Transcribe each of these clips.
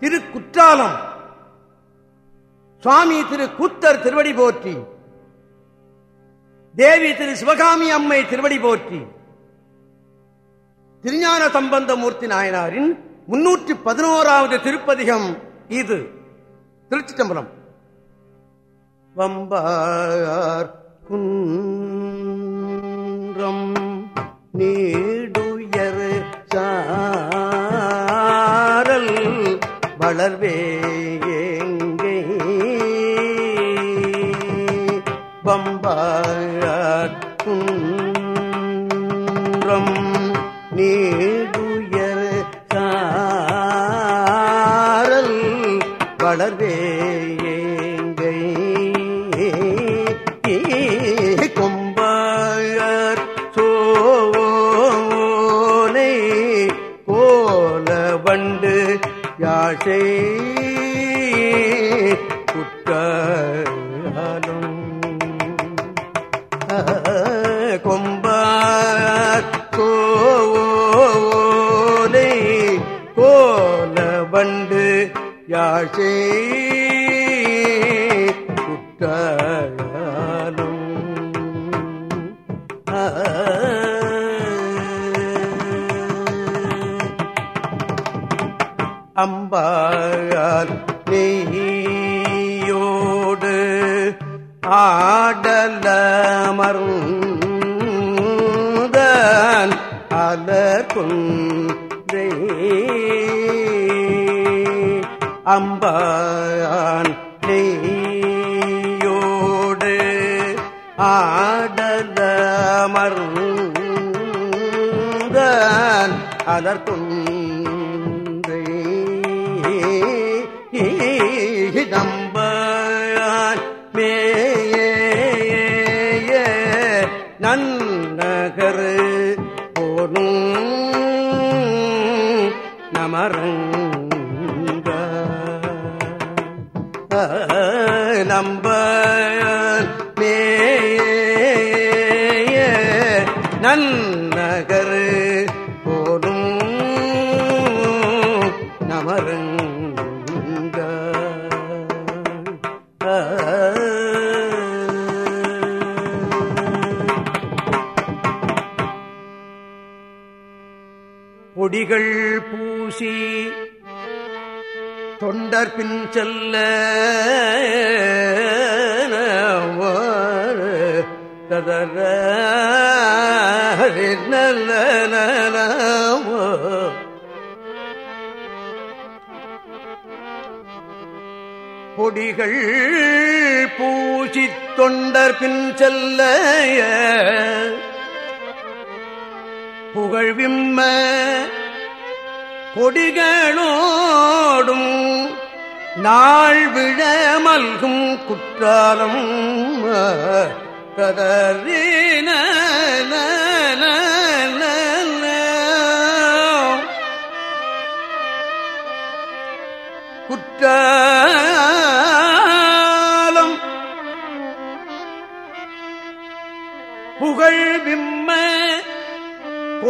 திரு குற்றாலம். சுவாமி திரு கூத்தர் திருவடி போற்றி. தேவி திரு சிவகாமி அம்மை திருவடி போற்றி. திருஞான சம்பந்தமூர்த்தி நாயனாரின் முன்னூற்றி பதினோராவது திருப்பதிகம் இது. திருச்சி தம்பரம் வம்பார் குன்றம் நீடுயர் வளர்வே எங்கே? வம்பார் குன்றம் நீடுயர் ஆசை குற்றாலும் அம்பால் நீயோடு ஆடலமர்ந்தான் அலகுன்றே அம்பான் நீயோடு ஆடலமர்ந்தான் அதற்கும் கொடிகள் பூசி தொண்டர் பின் செல்ல ததர பொடிகள் பூசி தொண்டர் பின் செல்ல புகழ்விம்ம கொடிகளோடும் நாள் விழ மல்கும் குற்றாலம் கதறின குற்றாலம்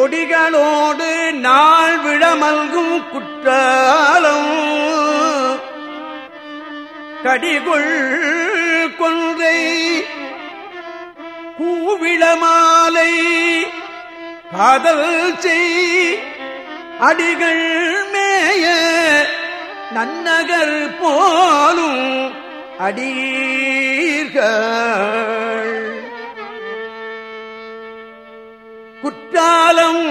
கொடிகளோடு நாள் விழமல்கும் குற்றாலம். கடிகொள் கொன்றை கூவிளமாலை காதல் செய் அடிகள் மேய நன்னகர் போலும் அடீர்கள் காலம்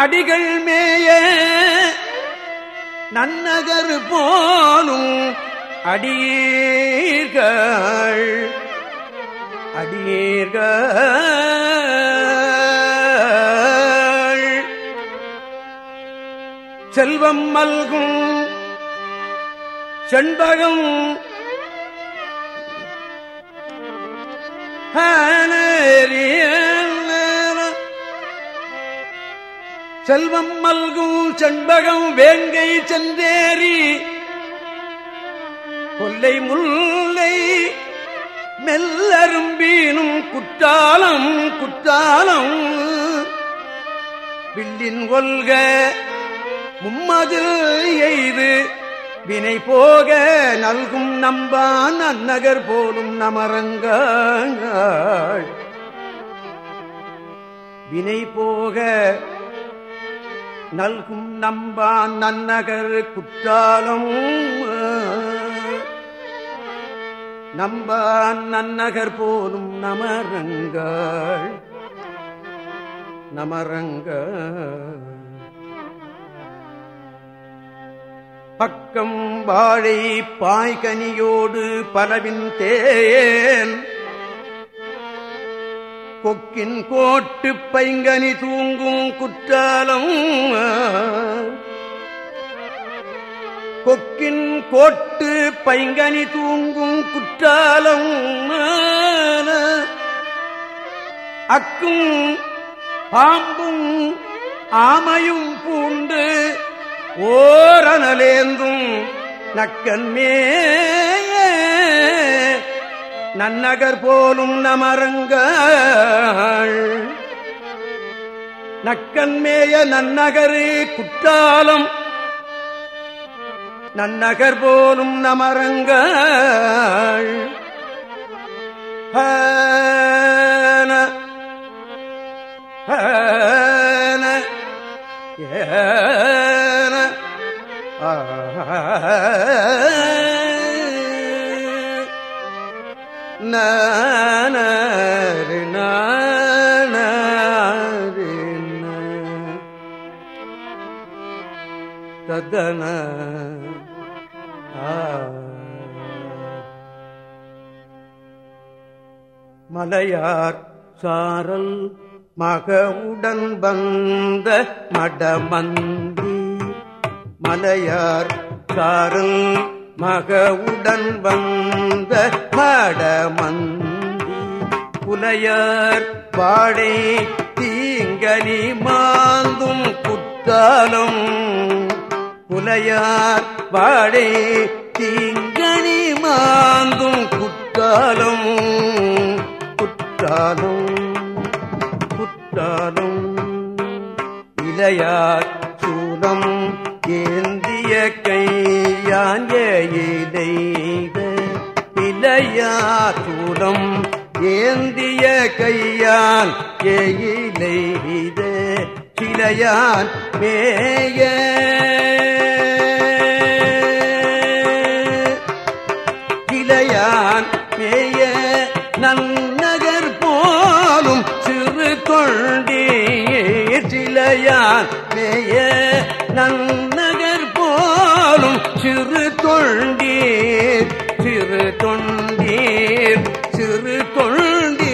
அடிகள் மேய நன்னகர் போலும் அடியீர்கள் அடியீர்கள். செல்வம் மல்கும் செண்பகம் செல்வம் மல்கும் செண்பகம் வேங்கை செந்தேரி. கொல்லை முல்லை மெல்லரும்பீனும் குற்றாலம் குற்றாலம். வில்லின் கொள்க மும்மதில் எய்து வினை போக நல்கும் நம்பான் அந்நகர் போலும் நமரங்கள். வினை போக நல்கும் நம்பான் நன்னகர் குற்றாலம் நம்பான் நன்னகர் போலும் நமரங்கள். நமரங்க பக்கம் வாழை பாய்கனியோடு பலவின் தேன். கொக்கின் கோட்டு பைங்கனி தூங்கும் குற்றாலம். கொக்கின் கோட்டு பைங்கனி தூங்கும் குற்றாலம். அக்கும் பாம்பும் ஆமையும் பூண்டு ஓ நலேந்தும் நக்கன்மே நன்னகர் போலும் நமரங்கள் நக்கன்மேய நன்னகரே குற்றாலம். நன்னகர் போலும் நமரங்கள் ஏ மடையார் சாரல் மகவுடன் வந்த மடமந்தி மலையார் சாரல் மகவுடன் வந்த மடமந்தி புலையார் பாடை தீங்கனி மாந்தும் குத்தாலும் புலையார் பாடை தீங்கனி மாந்தும் குத்தாலும் குற்றாலம் குற்றாலம் இளையாச்சூலம் ஏந்திய கையான் எய்த இளையார் ஏந்திய கையான் எயிலெய்த சிலையான் மேய. கிளையான் சிறு தொண்டீர் சிறு தொண்டீர் சிறு தொண்டீர்.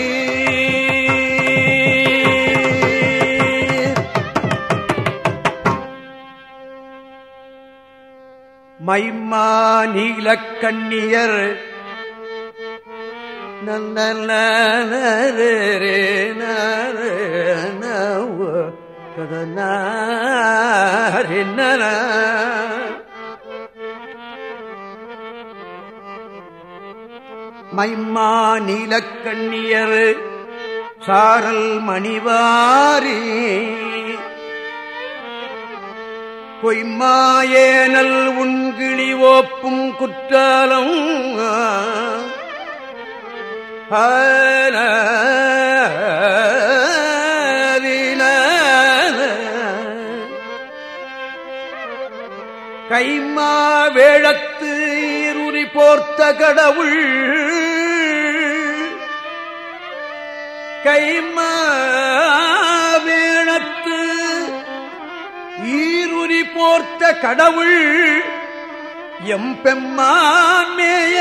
மைமா நீலக்கண்ணியர் மைம்மா நீலக்கண்ணியர் சாரல் மணிவாரி. பொய்மாயேனல் உண்கிளி ஓப்பும் குற்றாலம் ஹன கைமா வேழத்து இருறி போர்த்த கடவுள். கைமா வேளத்து ஈருரி போர்த்த கடவுள். எம்பெம்மாமேய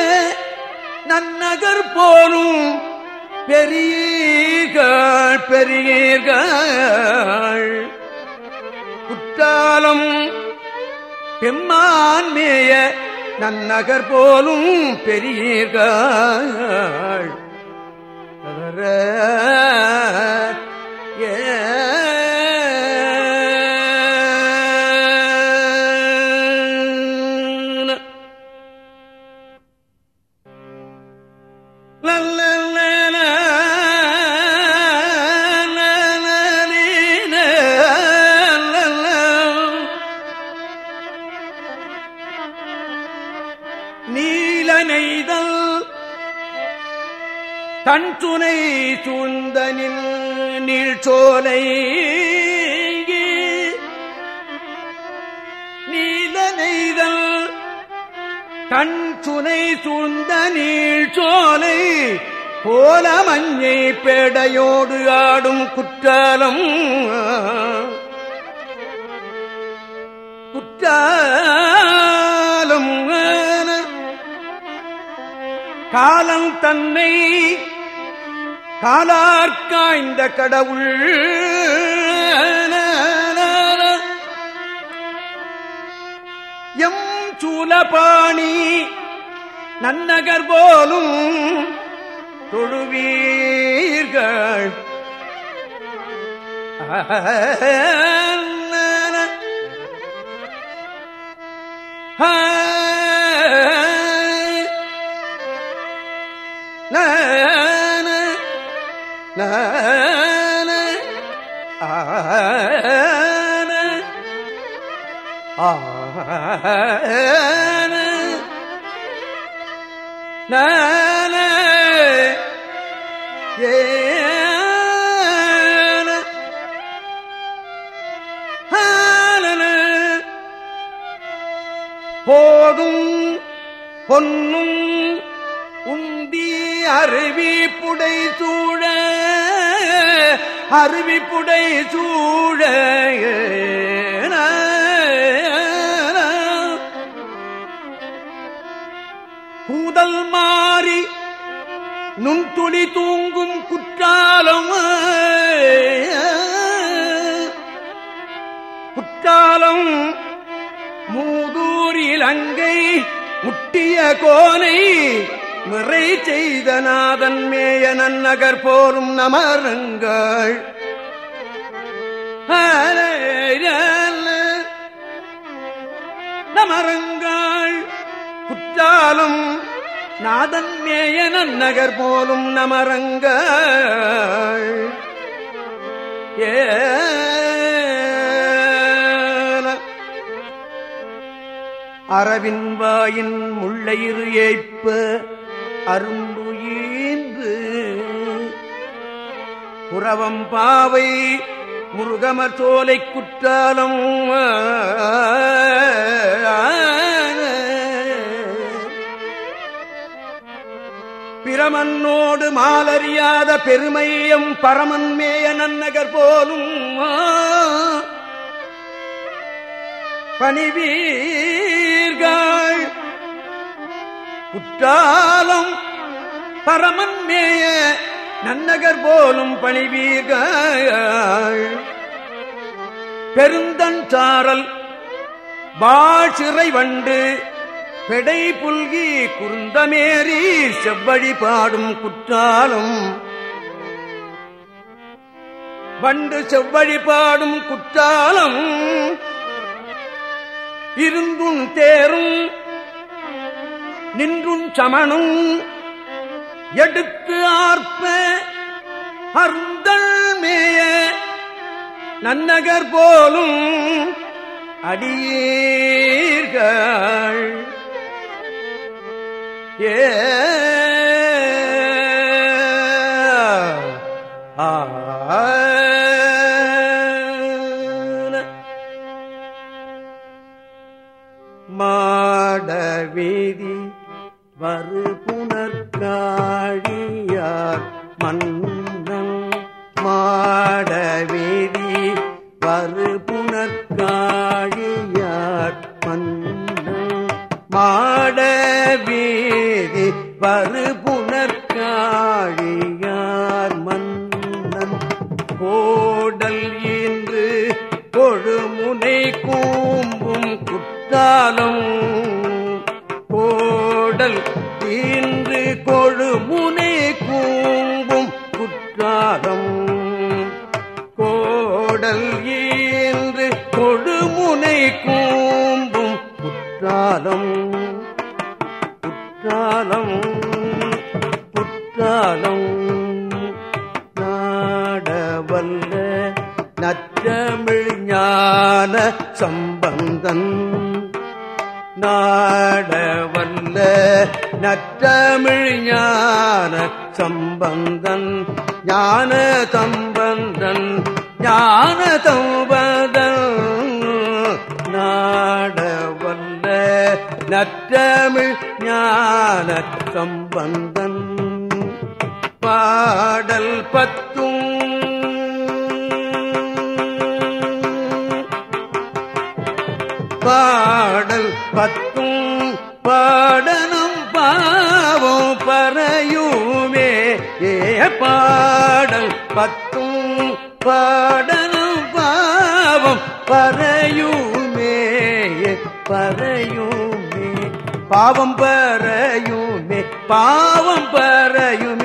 நன்னகர் போலும் பெரியீர்கள் பெரியீர்கள். குற்றாலம் பெம்மான் மேய நன்னகர் போலும் பெரியீர்கள். நீல நெய்தல் தன் துணை சூழ்ந்தனில் நீழ்ச்சோலை நீல நெய்தல் தன் துணை சூழ்ந்த நீழ்ச்சோலை போல மஞ்சை பேடையோடு ஆடும் குற்றாலம். காலம் தன்னை காலார்காய்ந்த கடவுள். எம் சூலபாணி நன்னகர் போலும் தொழுவீர்கள். ஆ போதும் பொன்னும் உந்தி அருவி புடை சூழ அருவி புடை சூழ கூதல் மாறி நுண்துளி தூங்கும் குற்றாலம் குற்றாலம் மூதூரில் அங்கை முட்டிய கோனை முறை செய்த நாதன் மேய நன்னகர் போரும் நமரங்கள். நமரங்கள். குற்றாலும் நாதன் மேய நன்னகர் போலும் நமரங்கள். ஏ அரவின் வாயின் முள்ளையிறு ஏய்ப்பு அரும்புயீந்து புறவம் பாவை முருகமர் சோலை குற்றாலம். பிரமன்னோடு மாலறியாத பெருமையம் பரமன்மேய நன்னகர் போலும். பணிவீர்கள் குற்றாலம் பரமன்மேய நன்னகர் போலும் பணிவீர்கள். பெருந்தன்றாரல் சாரல் வண்டு பெடை புல்கி குருந்தமேறி செவ்வழி பாடும் குற்றாலம். வண்டு செவ்வழி பாடும் குற்றாலம். இருந்தும் தேரும் நின்றும் சமணும். எடுத்து ஆர்ப்ப அருந்தல் மேய நன்னகர் போலும் அடியீர்கள். ஏ வரு புனர்காழியார் மன்னன் மாடவீதி வரு புனர்காழியார் மன்னன் மாடவீதி வரு இன்று கொழுமுனை கூம்பும் குற்றாலம். கோடல் இன்று கொழுமுனை கூம்பும் குற்றாலம். குற்றாலம் குற்றாலம். நாடவல்ல நற்றமிழ் ஞான சம்பந்தன். நாடவல்ல நற்றமிழ் ஞான சம்பந்தன் ஞான சம்பந்தன் ஞான தம்பதன் நாடவல்ல நற்றமிழ் ஞான சம்பந்தன். பாடல் பத்தும். பாடல் பத்தும். பாடனும் பறையுமே ஏ பாடல் பத்தும் பாடலும் பாவம் பறையுமே பறையுமே. பாவம் பறையுமே பாவம் பறையுமே.